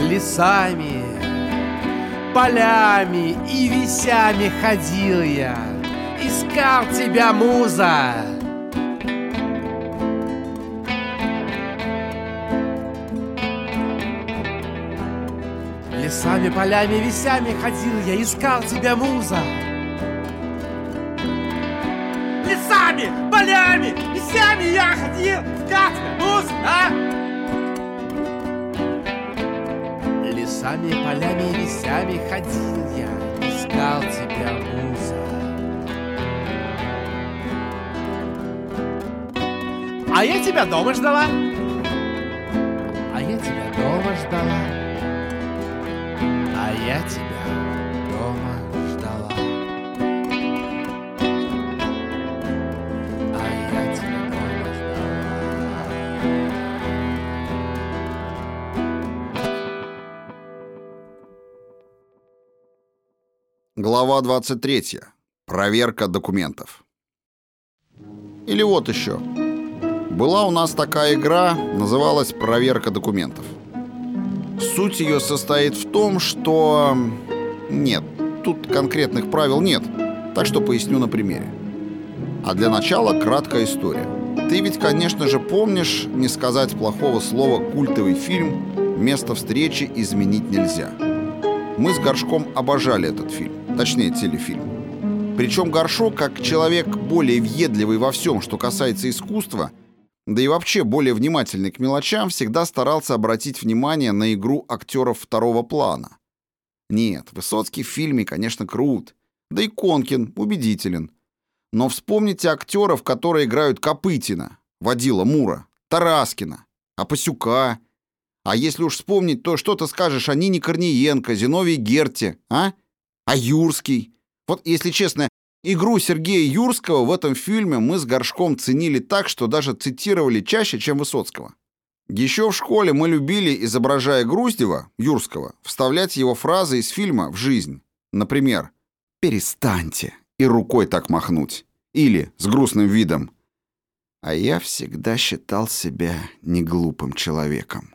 Лесами, полями и весями ходил я Искал тебя, муза Лесами, полями, весями ходил я Искал тебя, муза Лесами, полями, весями я ходил Искал тебя, муза, а? Лесами, полями и весями ходил я, искал тебя, муза. А я тебя дома ждала. А я тебя дома ждала. А я тебя Глава 23. Проверка документов. Или вот еще. Была у нас такая игра, называлась «Проверка документов». Суть ее состоит в том, что... Нет, тут конкретных правил нет, так что поясню на примере. А для начала краткая история. Ты ведь, конечно же, помнишь, не сказать плохого слова, культовый фильм «Место встречи изменить нельзя». Мы с Горшком обожали этот фильм, точнее телефильм. Причем Горшок, как человек более въедливый во всем, что касается искусства, да и вообще более внимательный к мелочам, всегда старался обратить внимание на игру актеров второго плана. Нет, Высоцкий в фильме, конечно, крут, да и Конкин убедителен. Но вспомните актеров, которые играют Копытина, Водила Мура, Тараскина, Апасюка. А если уж вспомнить, то что ты скажешь о Нине Корниенко, Зиновии Герте, а? А Юрский? Вот, если честно, игру Сергея Юрского в этом фильме мы с Горшком ценили так, что даже цитировали чаще, чем Высоцкого. Еще в школе мы любили, изображая Груздева, Юрского, вставлять его фразы из фильма в жизнь. Например, «Перестаньте» и рукой так махнуть. Или с грустным видом «А я всегда считал себя неглупым человеком».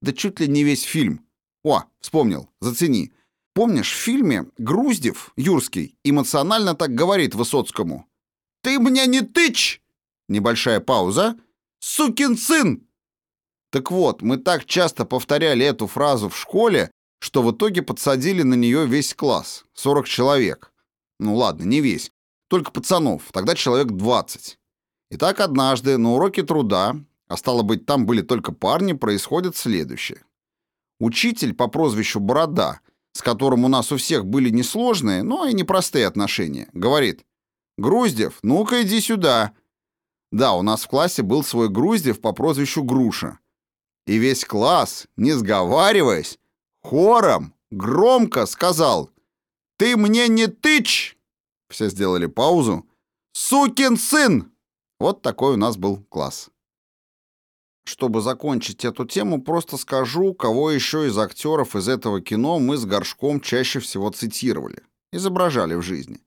Да чуть ли не весь фильм. О, вспомнил, зацени. Помнишь, в фильме Груздев, Юрский, эмоционально так говорит Высоцкому. «Ты мне не тычь!» Небольшая пауза. «Сукин сын!» Так вот, мы так часто повторяли эту фразу в школе, что в итоге подсадили на нее весь класс, 40 человек. Ну ладно, не весь, только пацанов, тогда человек 20. И так однажды на уроке труда, а стало быть, там были только парни, происходит следующее. Учитель по прозвищу Борода, с которым у нас у всех были несложные, но и непростые отношения, говорит, «Груздев, ну-ка иди сюда». Да, у нас в классе был свой Груздев по прозвищу Груша. И весь класс, не сговариваясь, хором, громко сказал «Ты мне не тычь!» Все сделали паузу. «Сукин сын!» Вот такой у нас был класс. Чтобы закончить эту тему, просто скажу, кого еще из актеров из этого кино мы с Горшком чаще всего цитировали, изображали в жизни.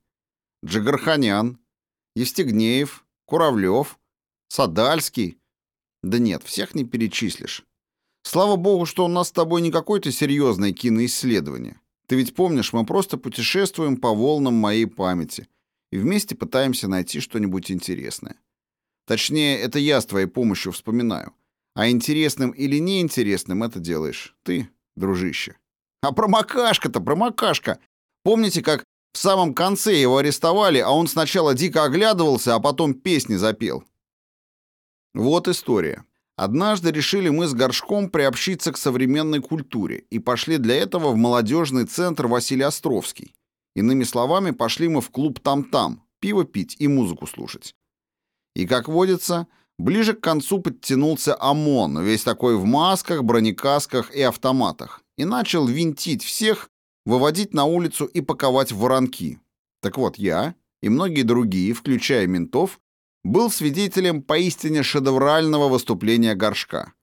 Джигарханян, Евстигнеев, Куравлев, Садальский. Да нет, всех не перечислишь. Слава богу, что у нас с тобой не какое-то серьезное киноисследование. Ты ведь помнишь, мы просто путешествуем по волнам моей памяти и вместе пытаемся найти что-нибудь интересное. Точнее, это я с твоей помощью вспоминаю. А интересным или неинтересным это делаешь ты, дружище. А промокашка-то, промокашка. Помните, как в самом конце его арестовали, а он сначала дико оглядывался, а потом песни запел? Вот история. Однажды решили мы с Горшком приобщиться к современной культуре и пошли для этого в молодежный центр Василий Островский. Иными словами, пошли мы в клуб «Там-там», пиво пить и музыку слушать. И, как водится, ближе к концу подтянулся ОМОН, весь такой в масках, бронекасках и автоматах, и начал винтить всех, выводить на улицу и паковать в воронки. Так вот, я и многие другие, включая ментов, был свидетелем поистине шедеврального выступления Горшка.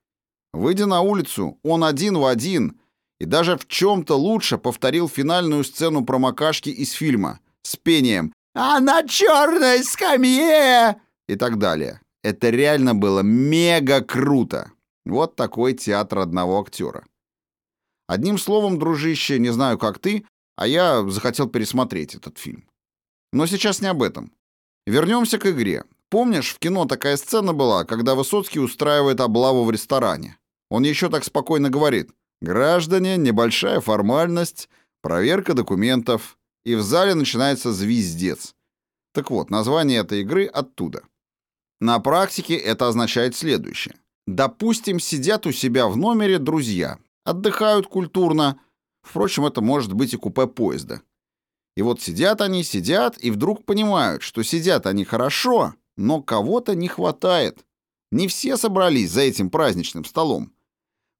Выйдя на улицу, он один в один и даже в чем-то лучше повторил финальную сцену промокашки из фильма с пением «А на черной скамье!» и так далее. Это реально было мега круто. Вот такой театр одного актера. Одним словом, дружище, не знаю, как ты, а я захотел пересмотреть этот фильм. Но сейчас не об этом. Вернемся к игре. Помнишь, в кино такая сцена была, когда Высоцкий устраивает облаву в ресторане? Он еще так спокойно говорит «Граждане, небольшая формальность, проверка документов». И в зале начинается звездец. Так вот, название этой игры оттуда. На практике это означает следующее. Допустим, сидят у себя в номере друзья, отдыхают культурно. Впрочем, это может быть и купе поезда. И вот сидят они, сидят, и вдруг понимают, что сидят они хорошо, но кого-то не хватает. Не все собрались за этим праздничным столом.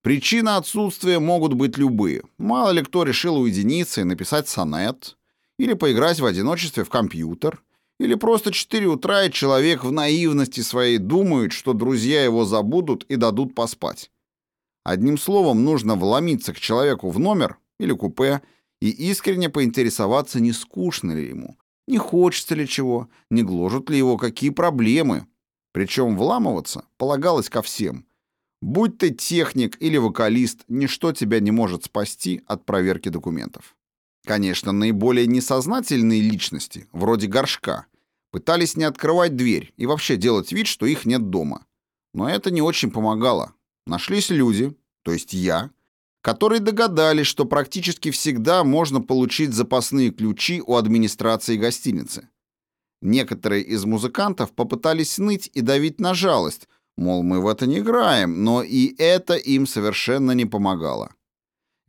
Причины отсутствия могут быть любые. Мало ли кто решил уединиться и написать сонет, или поиграть в одиночестве в компьютер, или просто 4 утра и человек в наивности своей думает, что друзья его забудут и дадут поспать. Одним словом, нужно вломиться к человеку в номер или купе и искренне поинтересоваться, не скучно ли ему, не хочется ли чего, не гложут ли его какие проблемы. Причем вламываться полагалось ко всем. Будь ты техник или вокалист, ничто тебя не может спасти от проверки документов. Конечно, наиболее несознательные личности, вроде горшка, пытались не открывать дверь и вообще делать вид, что их нет дома. Но это не очень помогало. Нашлись люди, то есть я, которые догадались, что практически всегда можно получить запасные ключи у администрации гостиницы. Некоторые из музыкантов попытались ныть и давить на жалость, мол, мы в это не играем, но и это им совершенно не помогало.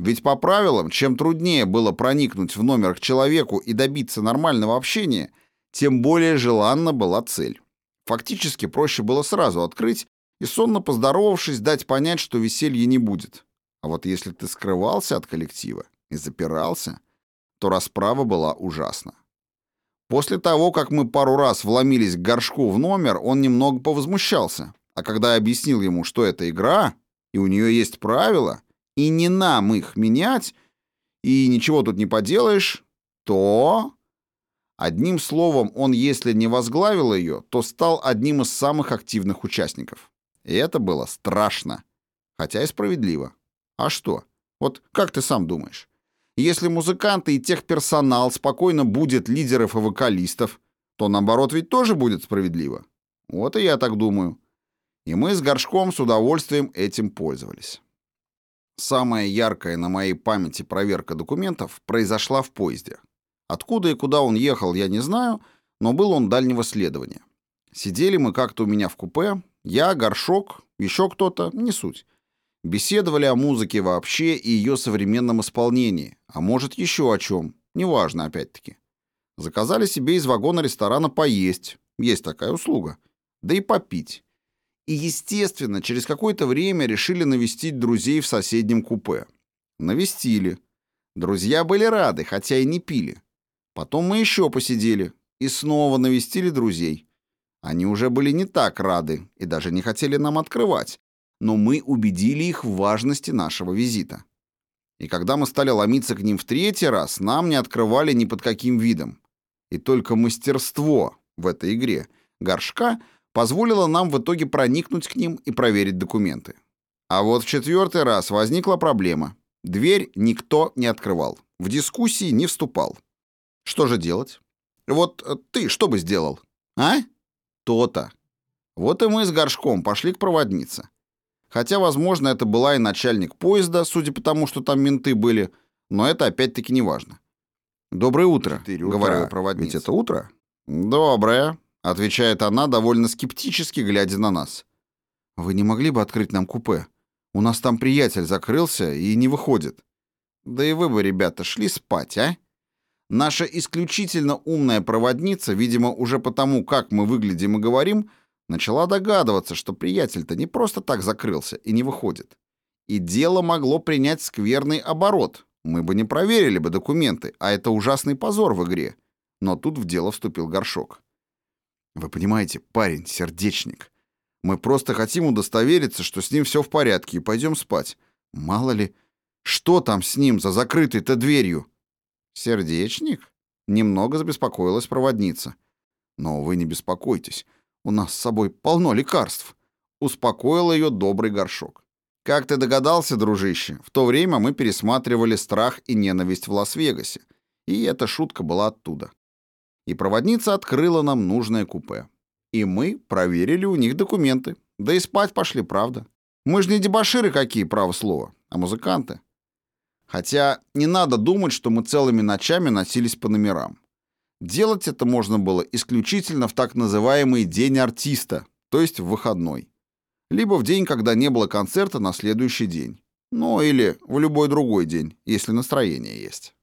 Ведь по правилам, чем труднее было проникнуть в номер к человеку и добиться нормального общения, тем более желанна была цель. Фактически проще было сразу открыть и, сонно поздоровавшись, дать понять, что веселья не будет. А вот если ты скрывался от коллектива и запирался, то расправа была ужасна. После того, как мы пару раз вломились к горшку в номер, он немного повозмущался. А когда я объяснил ему, что это игра, и у нее есть правила, и не нам их менять, и ничего тут не поделаешь, то... Одним словом, он, если не возглавил ее, то стал одним из самых активных участников. И это было страшно, хотя и справедливо. А что? Вот как ты сам думаешь? Если музыканты и техперсонал спокойно будет лидеров и вокалистов, то наоборот ведь тоже будет справедливо. Вот и я так думаю. И мы с Горшком с удовольствием этим пользовались. Самая яркая на моей памяти проверка документов произошла в поезде. Откуда и куда он ехал, я не знаю, но был он дальнего следования. Сидели мы как-то у меня в купе, я, Горшок, еще кто-то, не суть. Беседовали о музыке вообще и ее современном исполнении, а может еще о чем, неважно опять-таки. Заказали себе из вагона ресторана поесть, есть такая услуга, да и попить. И, естественно, через какое-то время решили навестить друзей в соседнем купе. Навестили. Друзья были рады, хотя и не пили. Потом мы еще посидели и снова навестили друзей. Они уже были не так рады и даже не хотели нам открывать, но мы убедили их в важности нашего визита. И когда мы стали ломиться к ним в третий раз, нам не открывали ни под каким видом. И только мастерство в этой игре горшка позволило нам в итоге проникнуть к ним и проверить документы. А вот в четвертый раз возникла проблема. Дверь никто не открывал, в дискуссии не вступал. Что же делать? Вот э, ты что бы сделал? А? То-то. Вот и мы с горшком пошли к проводнице. Хотя, возможно, это была и начальник поезда, судя по тому, что там менты были, но это опять-таки не важно. «Доброе утро», — говорю проводнице. «Ведь это утро?» «Доброе», — отвечает она довольно скептически, глядя на нас. «Вы не могли бы открыть нам купе? У нас там приятель закрылся и не выходит». «Да и вы бы, ребята, шли спать, а?» Наша исключительно умная проводница, видимо, уже потому, как мы выглядим и говорим, начала догадываться, что приятель-то не просто так закрылся и не выходит. И дело могло принять скверный оборот. Мы бы не проверили бы документы, а это ужасный позор в игре. Но тут в дело вступил горшок. Вы понимаете, парень, сердечник. Мы просто хотим удостовериться, что с ним все в порядке, и пойдем спать. Мало ли, что там с ним за закрытой-то дверью? «Сердечник?» — немного забеспокоилась проводница. «Но вы не беспокойтесь, у нас с собой полно лекарств», — успокоил ее добрый горшок. Как ты догадался, дружище, в то время мы пересматривали «Страх и ненависть» в Лас-Вегасе, и эта шутка была оттуда. И проводница открыла нам нужное купе. И мы проверили у них документы. Да и спать пошли, правда. Мы же не дебоширы какие, право слово, а музыканты. Хотя не надо думать, что мы целыми ночами носились по номерам. Делать это можно было исключительно в так называемый день артиста, то есть в выходной. Либо в день, когда не было концерта на следующий день. Ну или в любой другой день, если настроение есть.